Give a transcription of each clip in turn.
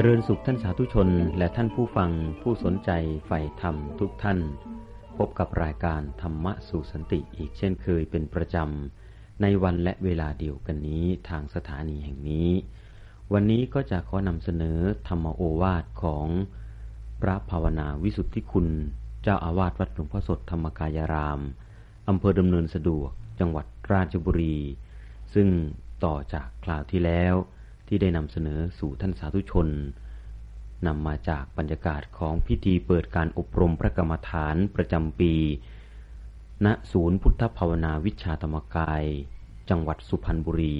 เจริญสุขท่านสาธุชนและท่านผู้ฟังผู้สนใจใฝ่ธรรมทุกท่าน พบกับรายการธรรมะสู่สันติอีกเช่นเคยเป็นประจำ ในวันและเวลาเดียวกันนี้ทางสถานีแห่งนี้ วันนี้ก็จะขอนำเสนอธรรมโอวาทของพระภาวนาวิสุทธิคุณ เจ้าอาวาสวัดหลวงพ่อสดธรรมกายรามอำเภอดำเนินสะดวกจังหวัดราชบุรี ซึ่งต่อจากคราวที่แล้ว ที่ได้นำเสนอสู่ท่านสาธุชนนำมาจากบรรยากาศของพิธีเปิดการอบรมพระกรรมฐานประจำปี ณ ศูนย์พุทธภาวนาวิชาธรรมกาย จังหวัดสุพรรณบุรี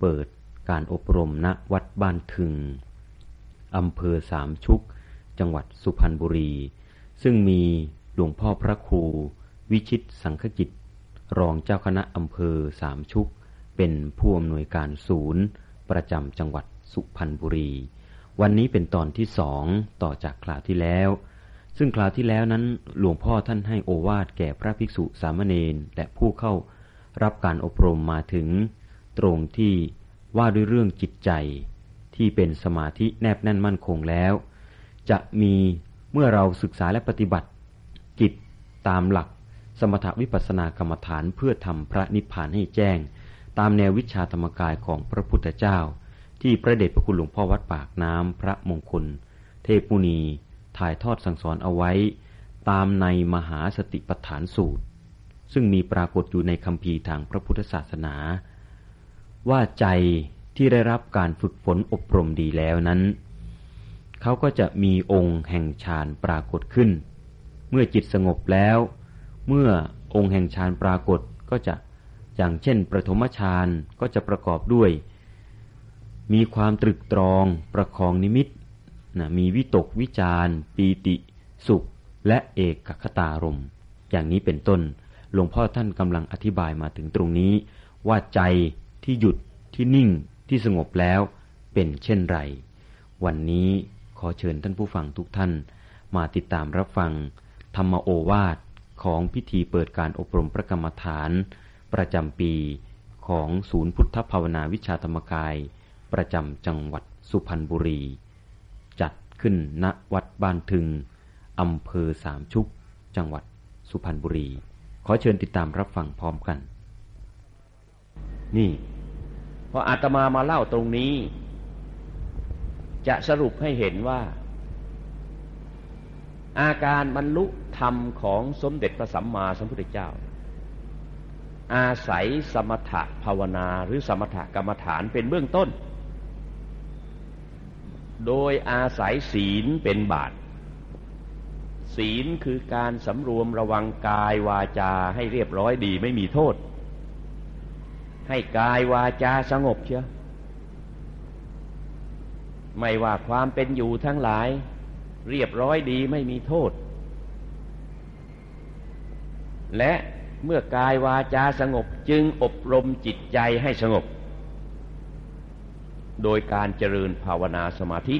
เปิดการอบรมณวัดบ้านถึง อำเภอสามชุก จังหวัดสุพรรณบุรี ซึ่งมีหลวงพ่อพระครู วิชิตสังฆกิจ รองเจ้าคณะอำเภอสามชุก เป็นผู้อำนวยการศูนย์ ประจำจังหวัดสุพรรณบุรี วันนี้เป็นตอนที่สองต่อจากคราวที่แล้ว ซึ่งคราวที่แล้วนั้นหลวงพ่อท่านให้โอวาทแก่พระภิกษุสามเณรและผู้เข้ารับการอบรมมาถึง ตรงที่ว่าด้วยเรื่องจิตใจที่เป็นสมาธิแนบแน่นมั่นคงแล้ว จะมีเมื่อเราศึกษาและปฏิบัติจิตตามหลัก สมถวิปัสสนากรรมฐานเพื่อทำพระนิพพานให้แจ้ง ตามแนววิชาธรรมกายของพระพุทธเจ้า ที่พระเดชพระคุณหลวงพ่อวัดปากน้ำพระมงคล เทพมุนี ถ่ายทอดสั่งสอนเอาไว้ ตามในมหาสติปัฏฐานสูตร ซึ่งมีปรากฏอยู่ในคำพีทางพระพุทธศาสนา ว่าใจที่ได้รับการฝึกฝนอบรมดีแล้วนั้น เขาก็จะมีองค์แห่งฌานปรากฏขึ้น เมื่อจิตสงบแล้ว เมื่อองค์แห่งฌานปรากฏก็จะ อย่างเช่น ประถมฌานก็จะประกอบด้วย มีความตรึกตรองประคองนิมิตนะมีวิตกวิจารปีติ สุข และเอกคตารม อย่างนี้เป็นต้น หลวงพ่อท่านกำลังอธิบายมาถึงตรงนี้ ว่าใจที่หยุดที่นิ่งที่สงบแล้วเป็นเช่นไร วันนี้ขอเชิญท่านผู้ฟังทุกท่าน มาติดตามรับฟัง ธรรมโอวาทของพิธีเปิดการอบรมพระกรรมฐาน ประจำปีของศูนย์พุทธภาวนาวิชาธรรมกาย ประจำจังหวัดสุพรรณบุรี จัดขึ้นณวัดบ้านถึงอำเภอสามชุก จังหวัดสุพรรณบุรี ขอเชิญติดตามรับฟังพร้อมกัน นี่พออาตมามาเล่าตรงนี้ จะสรุปให้เห็นว่า อาการบรรลุธรรมของสมเด็จพระสัมมาสัมพุทธเจ้า อาศัยสมถะภาวนาหรือสมถะกรรมฐานเป็นเบื้องต้น โดยอาศัยศีลเป็นบาตศีลคือการสำรวมระวังกายวาจาให้เรียบร้อยดีไม่มีโทษ ให้กายวาจาสงบเชียวไม่ว่าความเป็นอยู่ทั้งหลาย เรียบร้อยดีไม่มีโทษ และ เมื่อกายวาจาสงบจึงอบรมจิตใจให้สงบ โดยการเจริญภาวนาสมาธิ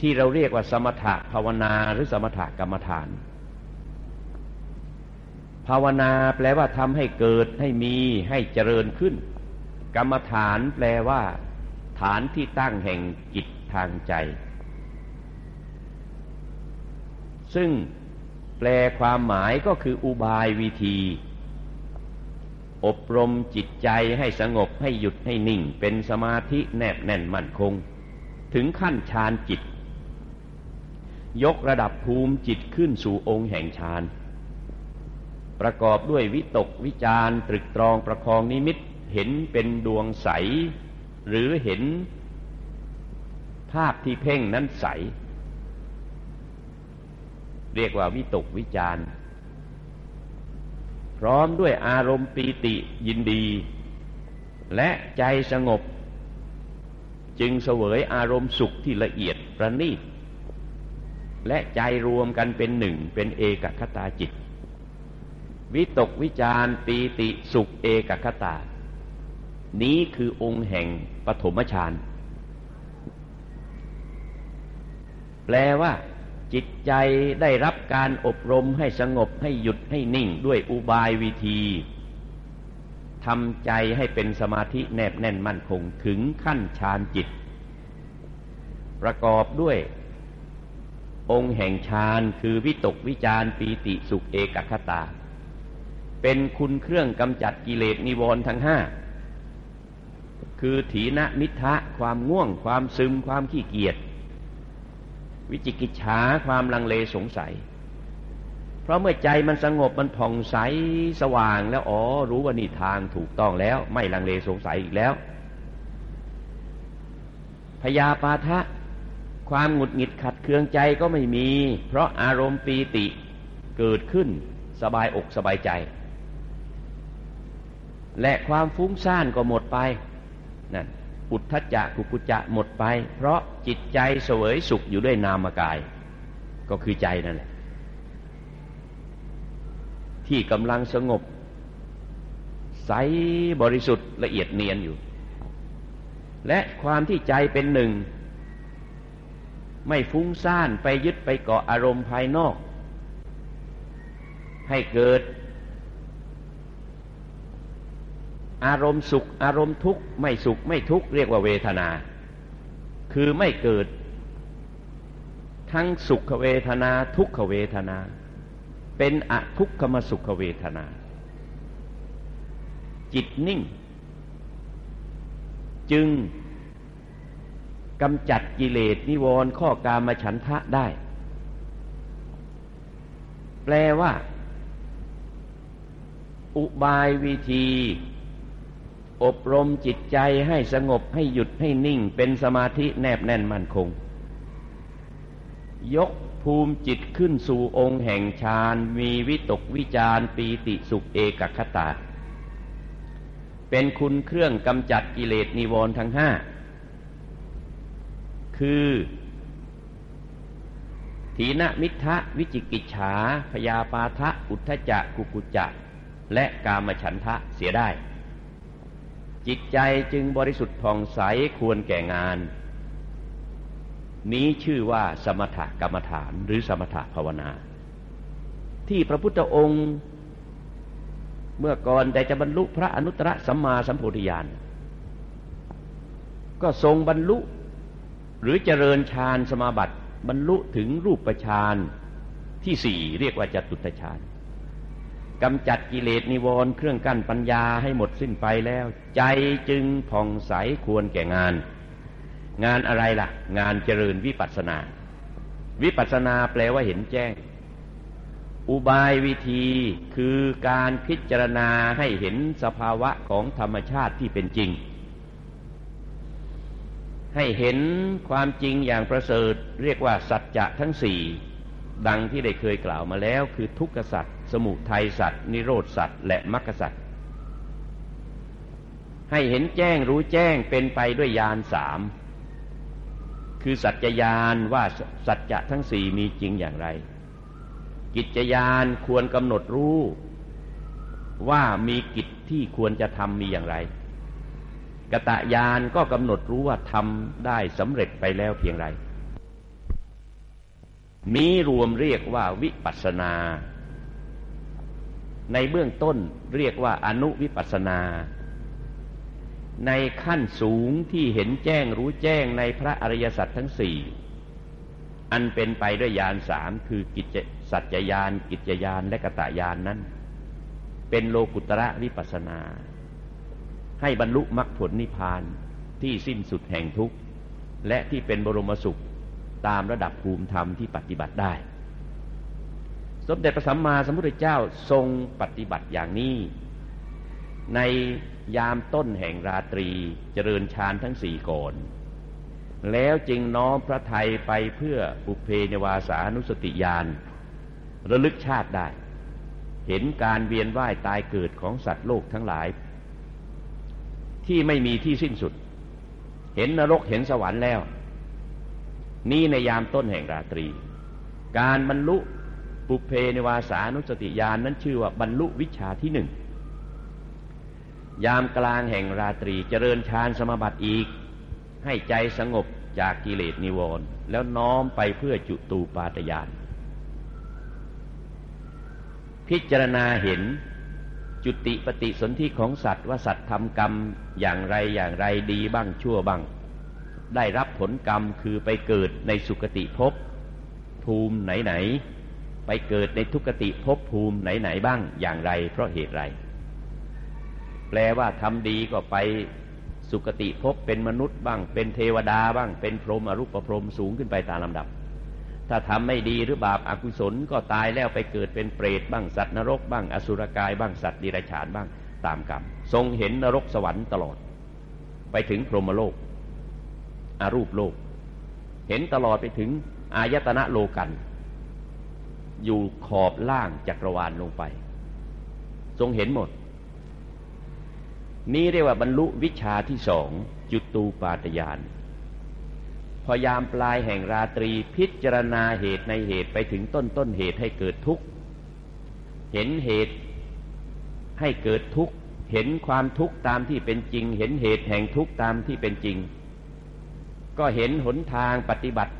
ที่เราเรียกว่าสมถะภาวนาหรือสมถะกรรมฐาน ภาวนาแปลว่าทำให้เกิดให้มีให้เจริญขึ้น กรรมฐานแปลว่า ฐานที่ตั้งแห่งจิตทางใจ ซึ่ง ลความหมายก็คืออุบายวิธี อบรมจิตใจให้สงบให้หยุดให้นิ่ง เป็นสมาธิแนบแน่นมั่นคง ถึงขั้นฌานจิต ยกระดับภูมิจิตขึ้นสู่องค์แห่งฌานประกอบด้วยวิตกวิจารตรึกตรองประคองนิมิตเห็นเป็นดวงใส หรือเห็นภาพที่เพ่งนั้นใส เรียกว่าวิตกวิจารพร้อมด้วยอารมณ์ปีติยินดี และใจสงบ จึงเสวยอารมณ์สุขที่ละเอียดประณีตและใจรวมกันเป็นหนึ่งเป็นเอกคตาจิต วิตกวิจารปีติสุขเอกคตา นี้คือองค์แห่งปฐมฌานแปลว่า จิตใจได้รับการอบรมให้สงบให้หยุดให้นิ่งด้วยอุบายวิธีทำใจให้เป็นสมาธิแนบแน่นมั่นคงถึงขั้นฌานจิต ประกอบด้วย องค์แห่งฌานคือวิตกวิจารปีติสุขเอกคตา เป็นคุณเครื่องกำจัดกิเลสนิวรณ์ทั้งห้าคือถีนมิทะความง่วงความซึมความขี้เกียจ วิจิกิจฉาความลังเลสงสัย เพราะเมื่อใจมันสงบมันผ่องใสสว่างแล้วอ๋อรู้ว่านี่ทางถูกต้องแล้ว ไม่ลังเลสงสัยอีกแล้ว พยาปาทะความหงุดหงิดขัดเคืองใจก็ไม่มี เพราะอารมณ์ปีติเกิดขึ้นสบายอกสบายใจ และความฟุ้งซ่านก็หมดไปนั่น อุทธจักกุกุจะหมดไป เพราะจิตใจเสวยสุขอยู่ด้วยนามกาย ก็คือใจนั่นแหละ ที่กำลังสงบ ใสบริสุทธิ์ละเอียดเนียนอยู่ และความที่ใจเป็นหนึ่ง ไม่ฟุ้งซ่านไปยึดไปเกาะอารมณ์ภายนอก ให้เกิด อารมณ์สุข อารมณ์ทุกข์ไม่สุขไม่ทุกข์เรียกว่าเวทนา คือไม่เกิด ทั้งสุขเวทนา ทุกขเวทนา เป็นอทุกขมสุขเวทนา จิตนิ่ง จึงกำจัดกิเลสนิวรณ์ข้อกามฉันทะได้ แปลว่า อุบายวิธี อบรมจิตใจให้สงบให้หยุดให้นิ่งเป็นสมาธิแนบแน่นมั่นคง ยกภูมิจิตขึ้นสู่องค์แห่งฌานมีวิตกวิจารปีติสุขเอกคตา เป็นคุณเครื่องกำจัดกิเลสนิวรณ์ทั้งห้า คือถีนมิทะวิจิกิจฉาพยาปาทะอุทธจักกุกุจะและกามฉันทะเสียได้ จิตใจจึงบริสุทธิ์ผ่องใสควรแก่งาน นี้ชื่อว่าสมถกรรมฐานหรือสมถภาวนา ที่พระพุทธองค์ เมื่อก่อนแต่จะบรรลุพระอนุตตรสัมมาสัมโพธิญาณก็ทรงบรรลุหรือเจริญฌานสมาบัติบรรลุถึงรูปฌานที่สี่เรียกว่าจตุตฌาน กำจัดกิเลสนิวรณ์เครื่องกั้นปัญญาให้หมดสิ้นไปแล้ว ใจจึงผ่องใสควรแก่งาน งานอะไรล่ะ งานเจริญวิปัสสนา วิปัสสนาแปลว่าเห็นแจ้ง อุบายวิธีคือการพิจารณาให้เห็นสภาวะของธรรมชาติที่เป็นจริง ให้เห็นความจริงอย่างประเสริฐ เรียกว่าสัจจะทั้งสี่ดังที่ได้เคยกล่าวมาแล้ว คือทุกขสัจ สมุทัยสัตว์ นิโรธสัตว์ และมรรคสัตว์ ให้เห็นแจ้งรู้แจ้งเป็นไปด้วยญาณสาม คือสัจจญาณว่าสัจจะทั้งสี่มีจริงอย่างไร กิจญาณควรกำหนดรู้ว่ามีกิจที่ควรจะทำมีอย่างไร กตะญาณก็กำหนดรู้ว่าทำได้สำเร็จไปแล้วเพียงไร มีรวมเรียกว่าวิปัสนา ในเบื้องต้นเรียกว่าอนุวิปัสนา ในขั้นสูงที่เห็นแจ้งรู้แจ้งในพระอริยสัจทั้งสี่อันเป็นไปด้วยญาณสามคือกิจสัจจญาณกิจญาณและกตญาณนนั้น เป็นโลกุตระวิปัสนา ให้บรรลุมรรคผลนิพพานที่สิ้นสุดแห่งทุกข์ และที่เป็นบรมสุขตามระดับภูมิธรรมที่ปฏิบัติได้ สมเด็จพระสัมมาสัมพุทธเจ้าทรงปฏิบัติอย่างนี้ ในยามต้นแห่งราตรีเจริญฌานทั้งสี่ก่อน แล้วจึงน้อมพระไทยไปเพื่อบุเพนวาสานุสติญาณระลึกชาติได้ เห็นการเวียนว่ายตายเกิดของสัตว์โลกทั้งหลาย ที่ไม่มีที่สิ้นสุด เห็นนรกเห็นสวรรค์แล้ว นี่ในยามต้นแห่งราตรี การบรรลุ ปุเพในวาสานุสติญาณนนั้นชื่อว่าบรรลุวิชาที่หนึ่งยามกลางแห่งราตรีเจริญฌานสมาบัติอีก ให้ใจสงบจากกิเลสนิวรณ์แล้วน้อมไปเพื่อจุตูปาตยาน พิจารณาเห็นจุติปฏิสนธิของสัตว์ว่าสัตว์ทำกรรมอย่างไรอย่างไรดีบ้างชั่วบ้าง ได้รับผลกรรมคือไปเกิดในสุคติภพภูมิไหนๆ ไปเกิดในทุกติภพภูมิไหนๆบ้างอย่างไร เพราะเหตุไร แปลว่าทำดีก็ไปสุคติภพเป็นมนุษย์บ้าง เป็นเทวดาบ้าง เป็นพรหมอรูปพรหมสูงขึ้นไปตามลำดับ ถ้าทำไม่ดีหรือบาปอากุศลก็ตายแล้วไปเกิดเป็นเปรตบ้างสัตว์นรกบ้างอสุรกายบ้างสัตว์ดิรัจฉานบ้างตามกรรมทรงเห็นนรกสวรรค์ตลอด ไปถึงพรหมโลกอารูปโลก เห็นตลอดไปถึงอายตนะโลกัน อยู่ขอบล่างจักรวาลลงไป ทรงเห็นหมด นี้เรียกว่าบรรลุวิชาที่สองจุตูปาตยาน พอยามปลายแห่งราตรีพิจารณาเหตุในเหตุไปถึงต้นต้นเหตุให้เกิดทุกข์ เห็นเหตุให้เกิดทุกข์เห็นความทุกข์ตามที่เป็นจริง เห็นเหตุแห่งทุกข์ตามที่เป็นจริง ก็เห็นหนทางปฏิบัติ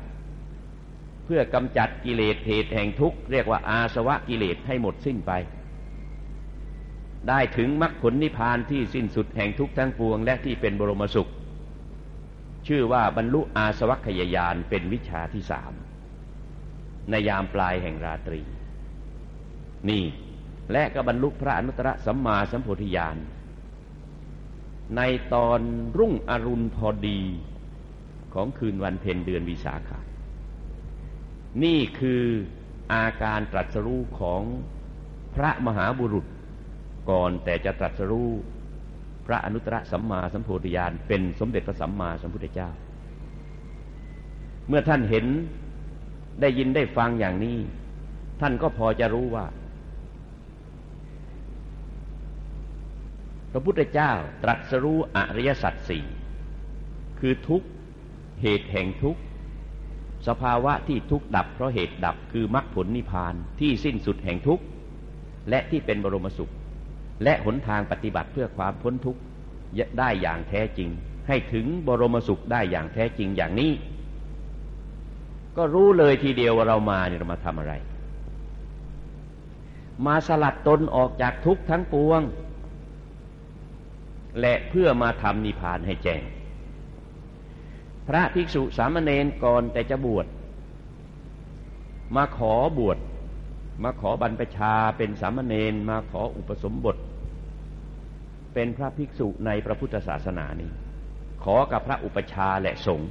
เพื่อกำจัดกิเลสเหตุแห่งทุกข์เรียกว่าอาสวะกิเลสให้หมดสิ้นไป ได้ถึงมรรคผลนิพพานที่สิ้นสุดแห่งทุกข์ทั้งปวง และที่เป็นบรมสุข ชื่อว่าบรรลุอาสวัคยายานเป็นวิชาที่สามในยามปลายแห่งราตรี นี่และก็บรรลุพระอนุตตรสัมมาสัมโพธิญาณในตอนรุ่งอรุณพอดีของคืนวันเพ็ญเดือนวิสาขา นี่คืออาการตรัสรู้ของพระมหาบุรุษก่อนแต่จะตรัสรู้พระอนุตตรสัมมาสัมโพธิญาณเป็นสมเด็จพระสัมมาสัมพุทธเจ้า เมื่อท่านเห็นได้ยินได้ฟังอย่างนี้ ท่านก็พอจะรู้ว่า พระพุทธเจ้าตรัสรู้อริยสัจสี่คือทุกเหตุแห่งทุก สภาวะที่ทุกข์ดับเพราะเหตุดับคือมรรคผลนิพพานที่สิ้นสุดแห่งทุกข์และที่เป็นบรมสุข และหนทางปฏิบัติเพื่อความพ้นทุกข์ได้อย่างแท้จริง ให้ถึงบรมสุขได้อย่างแท้จริงอย่างนี้ ก็รู้เลยทีเดียวว่าเรามาเนี่ยเรามาทำอะไร มาสลัดตนออกจากทุกข์ทั้งปวง และเพื่อมาทำนิพพานให้แจ้ง พระภิกษุสามเณรก่อนแต่จะบวช มาขอบวช มาขอบรรพชาเป็นสามเณรมาขออุปสมบท เป็นพระภิกษุในพระพุทธศาสนานี้ ขอกับพระอุปชาและสงฆ์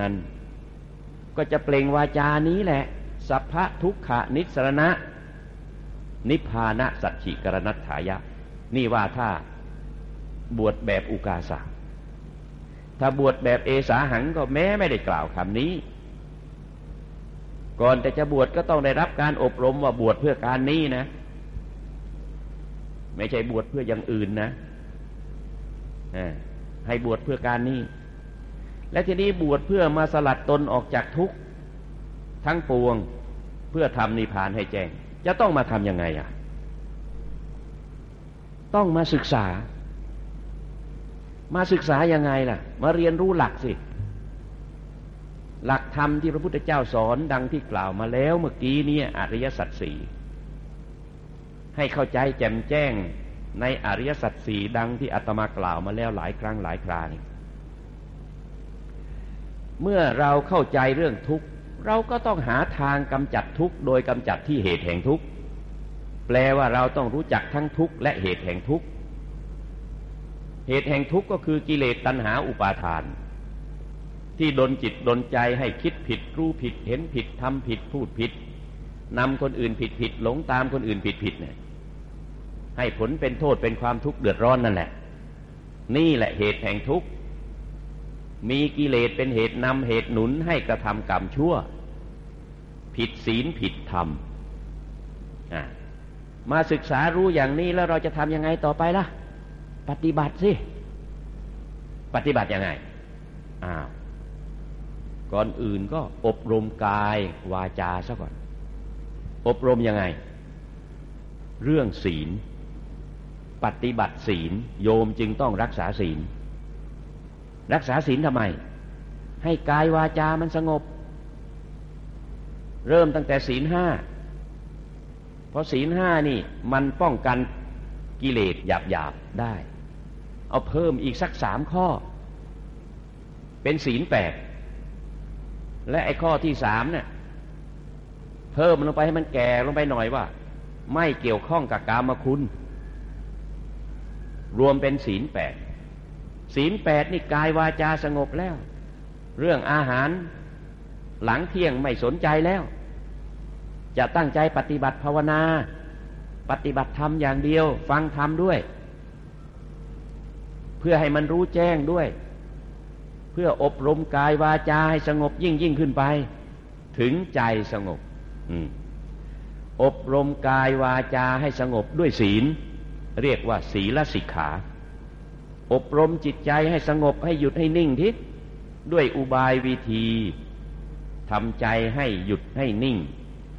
นั้นก็จะเปล่งวาจานี้แหละ สัพพะทุกขะนิสรณะ นิพพานะสัจฉิกรณัตถายะ นี่ว่าถ้าบวชแบบอุกาสะ ถ้าบวชแบบเอสาหังก็แม้ไม่ได้กล่าวคำนี้ ก่อนแต่จะบวชก็ต้องได้รับการอบรมว่าบวชเพื่อการนี้นะ ไม่ใช่บวชเพื่ออย่างอื่นนะให้บวชเพื่อการนี้ และทีนี้บวชเพื่อมาสลัดตนออกจากทุกข์ทั้งปวงเพื่อทำนิพพานให้แจ้ง จะต้องมาทำยังไงอะ ต้องมาศึกษา มาศึกษายังไงล่ะ มาเรียนรู้หลักสิ หลักธรรมที่พระพุทธเจ้าสอนดังที่กล่าวมาแล้วเมื่อกี้นี้อริยสัจสี่ให้เข้าใจแจ่มแจ้งในอริยสัจสี่ดังที่อาตมากล่าวมาแล้วหลายครั้งหลายครานี่เมื่อเราเข้าใจเรื่องทุกข์ เราก็ต้องหาทางกำจัดทุกข์ โดยกำจัดที่เหตุแห่งทุกข์ แปลว่าเราต้องรู้จักทั้งทุกข์และเหตุแห่งทุกข์ เหตุแห่งทุกข์ก็คือกิเลสตัณหาอุปาทาน ที่ดนจิตดนใจให้คิดผิดรู้ผิดเห็นผิดทำผิดพูดผิดนำคนอื่นผิดผิดหลงตามคนอื่นผิดผิดเนี่ยให้ผลเป็นโทษเป็นความทุกข์เดือดร้อนนั่นแหละ นี่แหละเหตุแห่งทุกข์มีกิเลสเป็นเหตุนำเหตุหนุนให้กระทำกรรมชั่ว ผิดศีลผิดธรรมมาศึกษารู้อย่างนี้แล้วเราจะทำยังไงต่อไปล่ะ ปฏิบัติสิ ปฏิบัติยังไงอ้าวก่อนอื่นก็อบรมกายวาจาซะก่อน อบรมยังไง เรื่องศีล ปฏิบัติศีล โยมจึงต้องรักษาศีล รักษาศีลทำไม ให้กายวาจามันสงบ เริ่มตั้งแต่ศีลห้าเพราะศีลห้านี่มันป้องกันกิเลสหยาบๆได้ เอาเพิ่มอีกสักสามข้อ เป็นศีลแปดและไอ้ข้อที่สามเนี่ยเพิ่มลงไปให้มันแก่ลงไปหน่อยว่า ไม่เกี่ยวข้องกับกามคุณ รวมเป็นศีลแปดศีลแปดนี่กายวาจาสงบแล้ว เรื่องอาหารหลังเที่ยงไม่สนใจแล้ว จะตั้งใจปฏิบัติภาวนา ปฏิบัติธรรมอย่างเดียว ฟังธรรมด้วย เพื่อให้มันรู้แจ้งด้วย เพื่ออบรมกายวาจาให้สงบยิ่งยิ่งขึ้นไป ถึงใจสงบอบรมกายวาจาให้สงบด้วยศีล เรียกว่า ศีลสิกขา อบรมจิตใจให้สงบให้หยุดให้นิ่งทิศด้วยอุบายวิธีทำใจให้หยุดให้นิ่ง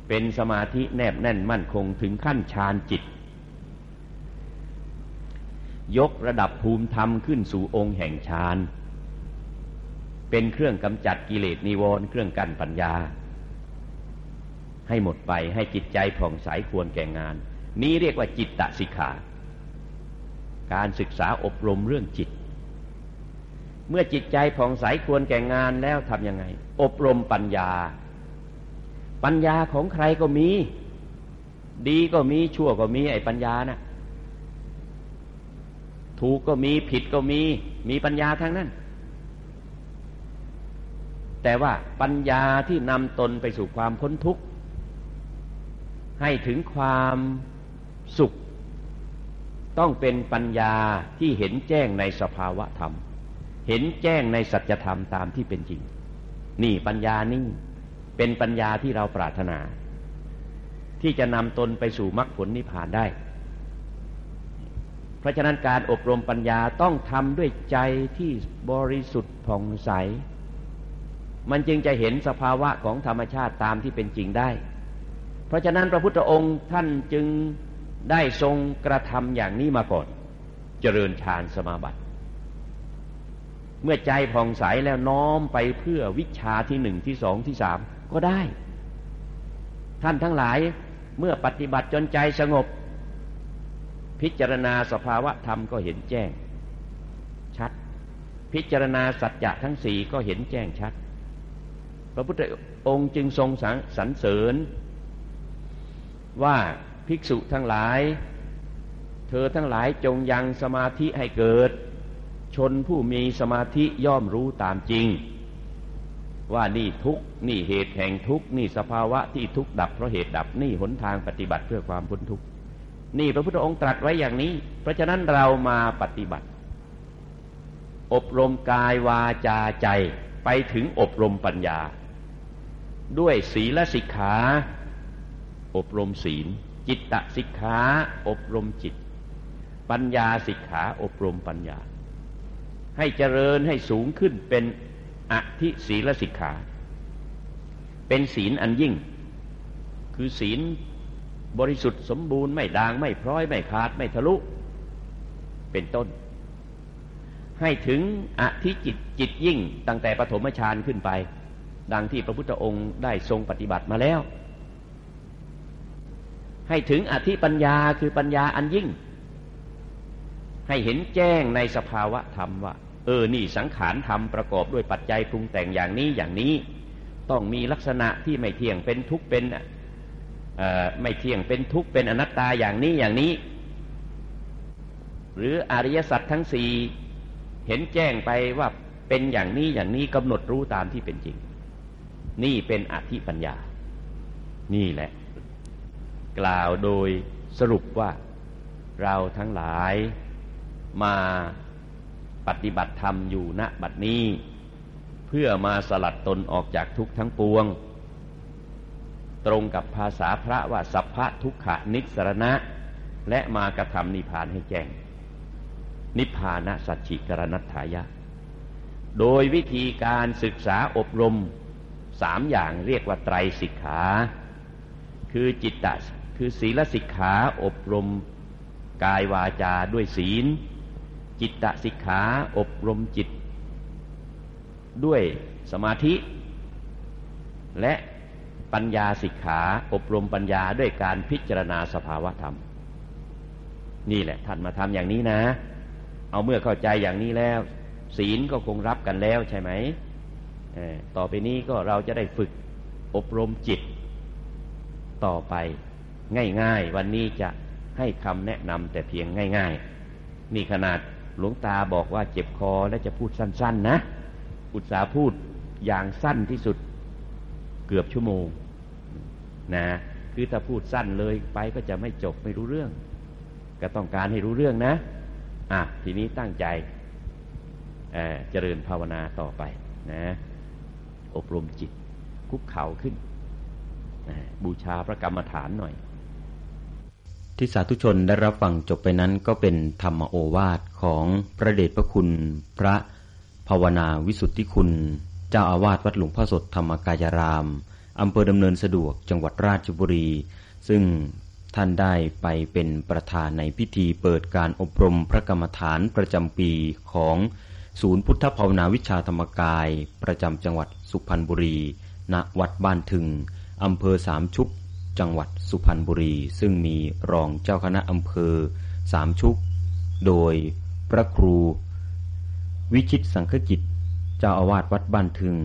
เป็นสมาธิแนบแน่นมั่นคงถึงขั้นฌานจิต ยกระดับภูมิธรรมขึ้นสู่องค์แห่งฌานเป็นเครื่องกำจัดกิเลสนิวรณ์เครื่องกั้นปัญญา ให้หมดไปให้จิตใจผ่องใสควรแก่งาน นี้เรียกว่าจิตตสิกขา การศึกษาอบรมเรื่องจิต เมื่อจิตใจผ่องใสควรแก่งานแล้วทำยังไง อบรมปัญญา ปัญญาของใครก็มี ดีก็มีชั่วก็มีไอ้ปัญญานะ ถูกก็มีผิดก็มี มีปัญญาทั้งนั้น แต่ว่าปัญญาที่นำตนไปสู่ความพ้นทุกข์ ให้ถึงความสุข ต้องเป็นปัญญาที่เห็นแจ้งในสภาวะธรรม เห็นแจ้งในสัจธรรมตามที่เป็นจริง นี่ปัญญานี่เป็นปัญญาที่เราปรารถนา ที่จะนำตนไปสู่มรรคผลนิพพานได้ เพราะฉะนั้นการอบรมปัญญาต้องทำด้วยใจที่บริสุทธิ์ผ่องใส มันจึงจะเห็นสภาวะของธรรมชาติตามที่เป็นจริงได้ เพราะฉะนั้นพระพุทธองค์ท่านจึงได้ทรงกระทำอย่างนี้มาก่อน เจริญฌานสมาบัติ เมื่อใจผ่องใสแล้วน้อมไปเพื่อวิชาที่หนึ่งที่สองที่สามก็ได้ ท่านทั้งหลายเมื่อปฏิบัติจนใจสงบ พิจารณาสภาวะธรรมก็เห็นแจ้ง ชัด พิจารณาสัจจะทั้งสี่ก็เห็นแจ้งชัด พระพุทธองค์จึงทรงสรรเสริญ ว่าภิกษุทั้งหลาย เธอทั้งหลายจงยังสมาธิให้เกิด ชนผู้มีสมาธิย่อมรู้ตามจริง ว่านี่ทุกนี่เหตุแห่งทุกนี่สภาวะที่ทุกดับเพราะเหตุดับนี่หนทางปฏิบัติเพื่อความพ้นทุกข นี่พระพุทธองค์ตรัสไว้อย่างนี้ เพราะฉะนั้นเรามาปฏิบัติ อบรมกายวาจาใจไปถึงอบรมปัญญา ด้วยศีลสิกขา อบรมศีล จิตตสิกขาอบรมจิต ปัญญาสิกขาอบรมปัญญา ให้เจริญให้สูงขึ้นเป็นอธิศีลสิกขา เป็นศีลอันยิ่ง คือศีล บริสุทธิ์สมบูรณ์ไม่ด่างไม่พร้อยไม่ขาดไม่ทะลุ เป็นต้น ให้ถึงอธิจิตจิตยิ่งตั้งแต่ปฐมฌานขึ้นไป ดังที่พระพุทธองค์ได้ทรงปฏิบัติมาแล้ว ให้ถึงอธิปัญญาคือปัญญาอันยิ่ง ให้เห็นแจ้งในสภาวะธรรมว่า เออนี่สังขารธรรมประกอบด้วยปัจจัยปรุงแต่งอย่างนี้อย่างนี้ ต้องมีลักษณะที่ไม่เที่ยงเป็นทุกข์เป็น ไม่เที่ยงเป็นทุกข์เป็นอนัตตาอย่างนี้อย่างนี้ หรืออริยสัจทั้งสี่เห็นแจ้งไปว่าเป็นอย่างนี้อย่างนี้กำหนดรู้ตามที่เป็นจริง นี่เป็นอธิปัญญา นี่แหละ กล่าวโดยสรุปว่าเราทั้งหลายมาปฏิบัติธรรมอยู่ณบัดนี้ เพื่อมาสลัดตนออกจากทุกข์ทั้งปวง ตรงกับภาษาพระว่าสัพพะทุกขนิสรณะ และมากระทำนิพพานให้แจ้ง นิพพานะสัจฉิกรณัตถายะ โดยวิธีการศึกษาอบรมสามอย่างเรียกว่าไตรสิกขา คือจิตตะคือศีลสิกขาอบรมกายวาจาด้วยศีล จิตตสิกขาอบรมจิต ด้วยสมาธิ และ ปัญญาสิกขา อบรมปัญญาด้วยการพิจารณาสภาวะธรรม นี่แหละท่านมาทำอย่างนี้นะ เอาเมื่อเข้าใจอย่างนี้แล้ว ศีลก็คงรับกันแล้วใช่ไหมต่อไปนี้ก็เราจะได้ฝึกอบรมจิต ต่อไปง่ายๆ วันนี้จะให้คำแนะนำแต่เพียงง่าย ๆ นี่ขนาดหลวงตาบอกว่าเจ็บคอและจะพูดสั้น ๆ นะ อุตสาพูดอย่างสั้นที่สุดเกือบชั่วโมง นะคือถ้าพูดสั้นเลยไปก็จะไม่จบไม่รู้เรื่อง ก็ต้องการให้รู้เรื่องนะอะทีนี้ตั้งใจเจริญภาวนาต่อไปนะอบรมจิตคุกเข่าขึ้นบูชาพระกรรมฐานหน่อย ที่สาธุชนได้รับฟังจบไปนั้นก็เป็นธรรมโอวาทของพระเดชพระคุณพระภาวนาวิสุทธิคุณ เจ้าอาวาสวัดหลวงพ่อสดธรรมกายราม อำเภอดำเนินสะดวกจังหวัดราชบุรี ซึ่งท่านได้ไปเป็นประธานในพิธีเปิดการอบรมพระกรรมฐานประจำปีของศูนย์พุทธภาวนาวิชาธรรมกาย ประจำจังหวัดสุพรรณบุรี ณ วัดบ้านถึง อำเภอสามชุก จังหวัดสุพรรณบุรี ซึ่งมีรองเจ้าคณะอำเภอสามชุก โดยพระครู วิชิตสังฆกิจ เจ้าอาวาสวัดบ้านถึง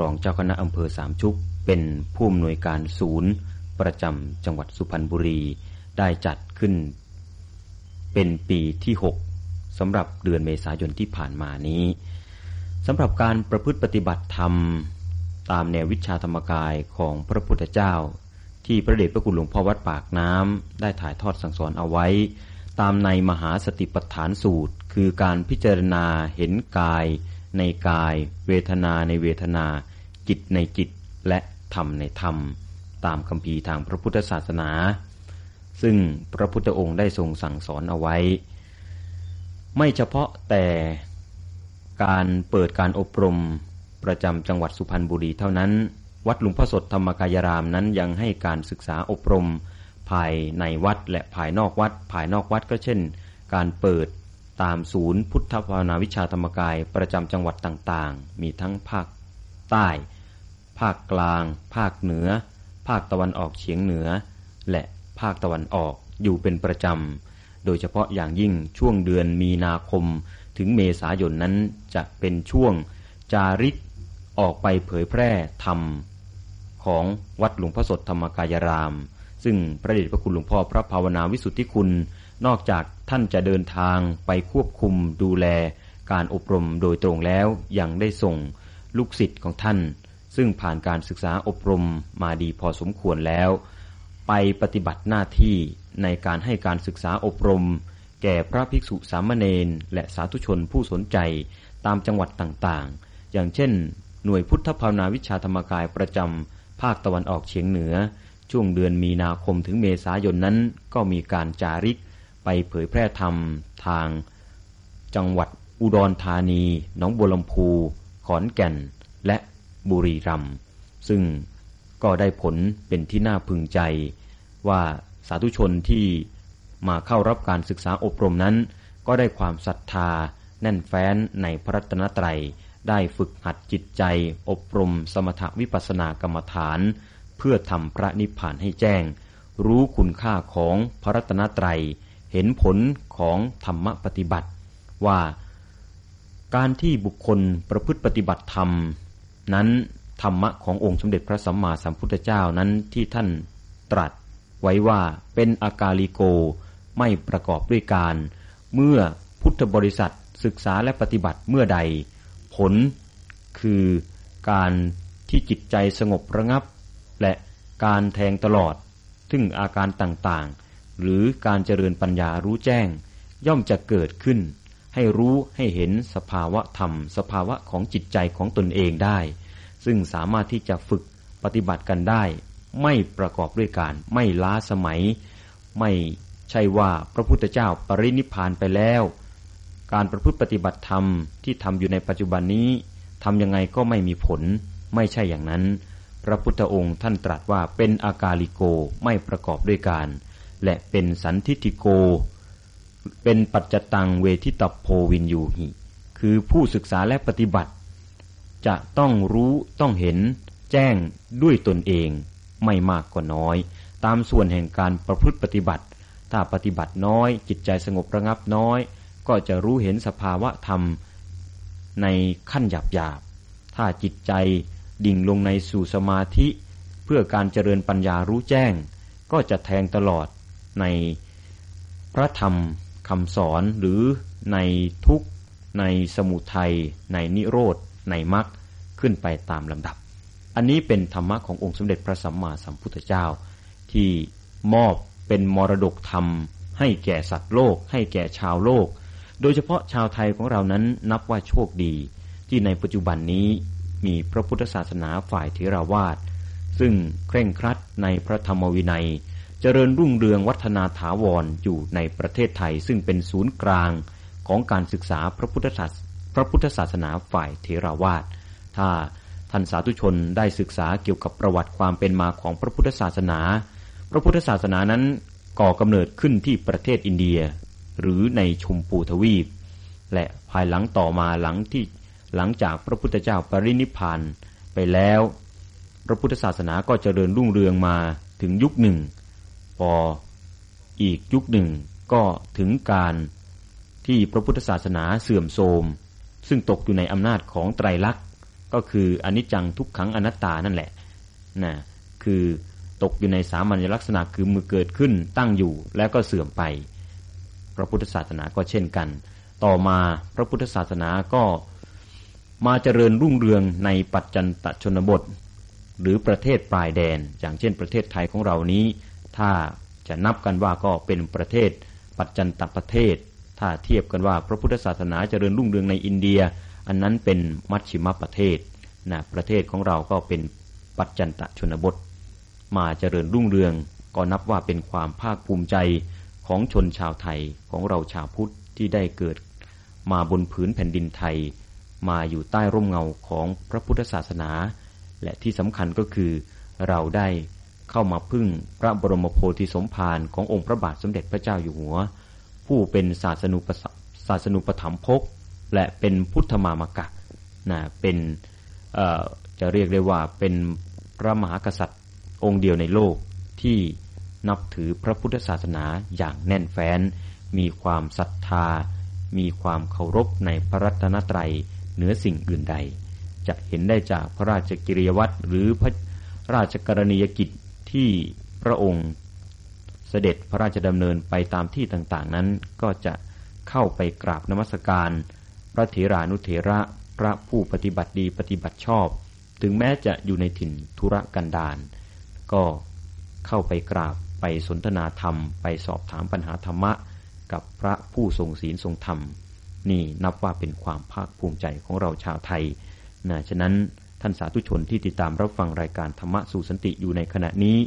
รองเจ้าคณะอำเภอสามชุก เป็นผู้อำนวยการศูนย์ ประจำจังหวัดสุพรรณบุรี ได้จัดขึ้น เป็นปีที่หกสำหรับเดือนเมษายนที่ผ่านมานี้สำหรับการประพฤติปฏิบัติธรรม ตามแนววิชาธรรมกายของพระพุทธเจ้า ที่พระเดชพระคุณหลวงพ่อวัดปากน้ำได้ถ่ายทอดสั่งสอนเอาไว้ ตามในมหาสติปัฏฐานสูตร คือการพิจารณาเห็นกาย ในกาย เวทนาในเวทนา จิตในจิตและ ธรรมในธรรม ตามคำพีทางพระพุทธศาสนา ซึ่งพระพุทธองค์ได้ทรงสั่งสอนเอาไว้ ไม่เฉพาะแต่การเปิดการอบรมประจำจังหวัดสุพรรณบุรีเท่านั้น วัดหลวงพ่อสดธรรมกายรามนั้นยังให้การศึกษาอบรม ภายในวัดและภายนอกวัด ภายนอกวัดก็เช่น การเปิดตามศูนย์พุทธภาวนาวิชาธรรมกายประจำจังหวัดต่างๆ มีทั้งภาคใต้ ภาคกลาง ภาคเหนือ ภาคตะวันออกเฉียงเหนือ และภาคตะวันออกอยู่เป็นประจำ โดยเฉพาะอย่างยิ่งช่วงเดือนมีนาคม ถึงเมษายนนั้นจะเป็นช่วงจาริกออกไปเผยแพร่ธรรม ของวัดหลวงพ่อสดธรรมกายราม ซึ่งพระเดชพระคุณหลวงพ่อพระภาวนาวิสุทธิคุณ นอกจากท่านจะเดินทางไปควบคุมดูแล การอบรมโดยตรงแล้วยังได้ส่งลูกศิษย์ของท่าน ซึ่งผ่านการศึกษาอบรมมาดีพอสมควรแล้ว ไปปฏิบัติหน้าที่ในการให้การศึกษาอบรม แก่พระภิกษุสามเณรและสาธุชนผู้สนใจตามจังหวัดต่างๆ อย่างเช่น หน่วยพุทธภาวนาวิชาธรรมกายประจำภาคตะวันออกเฉียงเหนือ ช่วงเดือนมีนาคมถึงเมษายนนั้นก็มีการจาริก ไปเผยแพร่ธรรมทาง จังหวัดอุดรธานี หนองบัวลำพู ขอนแก่น และ บุรีรัมย์ซึ่งก็ได้ผลเป็นที่น่าพึงใจ ว่าสาธุชนที่มาเข้ารับการศึกษาอบรมนั้น ก็ได้ความศรัทธา แน่นแฟ้นในพระรัตนตรัย ได้ฝึกหัดจิตใจ อบรมสมถวิปัสสนากรรมฐาน เพื่อทำพระนิพพานให้แจ้ง รู้คุณค่าของพระรัตนตรัย เห็นผลของธรรมปฏิบัติว่า การที่บุคคลประพฤติปฏิบัติธรรม นั้นธรรมะขององค์สมเด็จพระสัมมาสัมพุทธเจ้านั้นที่ท่านตรัส ไว้ว่าเป็นอากาลิโกไม่ประกอบด้วยการ เมื่อพุทธบริษัทศึกษาและปฏิบัติเมื่อใด ผลคือการที่จิตใจสงบระงับ และการแทงตลอดซึ่งอาการต่างๆ หรือการเจริญปัญญารู้แจ้ง ย่อมจะเกิดขึ้น ให้รู้ให้เห็นสภาวะธรรม สภาวะของจิตใจของตนเองได้ ซึ่งสามารถที่จะฝึกปฏิบัติกันได้ ไม่ประกอบด้วยการไม่ล้าสมัย ไม่ใช่ว่าพระพุทธเจ้าปรินิพานไปแล้ว การประพฤติปฏิบัติธรรมที่ทำอยู่ในปัจจุบันนี้ทำยังไงก็ไม่มีผล ไม่ใช่อย่างนั้น พระพุทธองค์ท่านตรัสว่าเป็นอากาลิโกไม่ประกอบด้วยการ และเป็นสันทิติโก เป็นปัจจตังเวทิตโพวินยูหิ คือผู้ศึกษาและปฏิบัติ จะต้องรู้ต้องเห็น แจ้งด้วยตนเอง ไม่มากก็น้อย ตามส่วนแห่งการประพฤติปฏิบัติ ถ้าปฏิบัติน้อย จิตใจสงบระงับน้อย ก็จะรู้เห็นสภาวะธรรม ในขั้นหยาบหยาบถ้าจิตใจดิ่งลงในสู่สมาธิ เพื่อการเจริญปัญญารู้แจ้ง ก็จะแทงตลอดในพระธรรมคำสอนหรือในทุกในสมุทัยในนิโรธ ในมรรคขึ้นไปตามลำดับ อันนี้เป็นธรรมะขององค์สมเด็จพระสัมมาสัมพุทธเจ้า ที่มอบเป็นมรดกธรรม ให้แก่สัตว์โลก ให้แก่ชาวโลก โดยเฉพาะชาวไทยของเรานั้นนับว่าโชคดี ที่ในปัจจุบันนี้มีพระพุทธศาสนาฝ่ายเทราวาสซึ่งเคร่งครัดในพระธรรมวินัย เจริญรุ่งเรืองวัฒนาถาวรออยู่ในประเทศไทย ซึ่งเป็นศูนย์กลางของการศึกษาพระพุทธศาส พระพุทธศาสนาฝ่ายเทราวาสถ้าท่านสาธุชนได้ศึกษาเกี่ยวกับประวัติความเป็นมาของพระพุทธศาสนา พระพุทธศาสนานั้นก่อกำเนิดขึ้นที่ประเทศอินเดีย หรือในชมพูทวีป และภายหลังต่อมาหลังที่หลังจากพระพุทธเจ้าปรินิพานไปแล้ว พระพุทธศาสนาก็เจริญรุ่งเรืองมาถึงยุคหนึ่ง พออีกยุคหนึ่งก็ถึงการที่พระพุทธศาสนาเสื่อมโทรม ซึ่งตกอยู่ในอำนาจของไตรลักษณ์ก็คืออนิจจังทุกขังอนัตตานั่นแหละนะคือตกอยู่ในสามัญลักษณะคือมือเกิดขึ้นตั้งอยู่แล้วก็เสื่อมไป พระพุทธศาสนาก็เช่นกัน ต่อมาพระพุทธศาสนาก็มาเจริญรุ่งเรืองในปัจจันตชนบท หรือประเทศปลายแดน อย่างเช่นประเทศไทยของเรานี้ ถ้าจะนับกันว่าก็เป็นประเทศปัจจันตประเทศ ถ้าเทียบกันว่าพระพุทธศาสนาเจริญรุ่งเรืองในอินเดีย อันนั้นเป็นมัชชิมประเทศนะประเทศของเราก็เป็นปัจจันตชนบท มาเจริญรุ่งเรืองก็นับว่าเป็นความภาคภูมิใจของชนชาวไทยของเราชาวพุทธที่ได้เกิด มาบนผืนแผ่นดินไทย มาอยู่ใต้ร่มเงาของพระพุทธศาสนา และที่สำคัญก็คือเราได้เข้ามาพึ่งพระบรมโพธิสมภารขององค์พระบาทสมเด็จพระเจ้าอยู่หัว ผู้เป็นศาสนุปศาสนุปถัมภกและเป็นพุทธมามกะนะเป็นจะเรียกได้ว่าเป็นพระมหากษัตริย์องค์เดียวในโลกที่นับถือพระพุทธศาสนาอย่างแน่นแฟ้น มีความศรัทธา มีความเคารพในพระรัตนตรัยเหนือสิ่งอื่นใด จะเห็นได้จากพระราชกิริยวัตรหรือพระราชกรณียกิจที่พระองค์ เสด็จพระราชดำเนินไปตามที่ต่างๆนั้น ก็จะเข้าไปกราบนมัสการ พระเถรานุเถระพระผู้ปฏิบัติดีปฏิบัติชอบ ถึงแม้จะอยู่ในถิ่นธุรกันดารก็เข้าไปกราบไปสนทนาธรรม ไปสอบถามปัญหาธรรมะ กับพระผู้ทรงศีลทรงธรรม นี่นับว่าเป็นความภาคภูมิใจของเราชาวไทยนะฉะนั้นท่านสาธุชนที่ติดตามรับฟังรายการธรรมะสู่สันติอยู่ในขณะนี้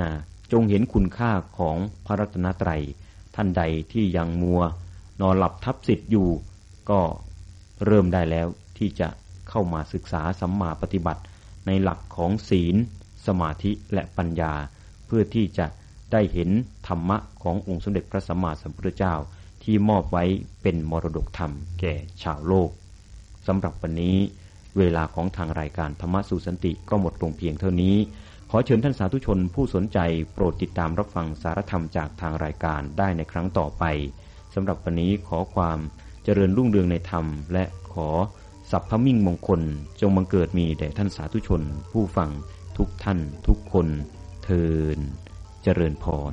นะ จงเห็นคุณค่าของพระรัตนตรัย ท่านใดที่ยังมัว นอนหลับทับสิทธิ์อยู่ ก็เริ่มได้แล้วที่จะเข้ามาศึกษาสัมมาปฏิบัติ ในหลักของศีล สมาธิและปัญญา เพื่อที่จะได้เห็นธรรมะขององค์สมเด็จพระสัมมาสัมพุทธเจ้าที่มอบไว้เป็นมรดกธรรมแก่ชาวโลกสำหรับวันนี้ เวลาของทางรายการธรรมะสู่สันติก็หมดลงเพียงเท่านี้ อเชิญท่านสาธุชนผู้สนใจโปรดติดตามรับฟังสารธรรมจากทางรายการได้ในครั้งต่อไปสำหรับวันนี้ขอความเจริญรุ่งเรืองในธรรม และขอสัพพมิ่งมงคล จงบังเกิดมีแด่ท่านสาธุชน ผู้ฟังทุกท่านทุกคนเทินเจริญพร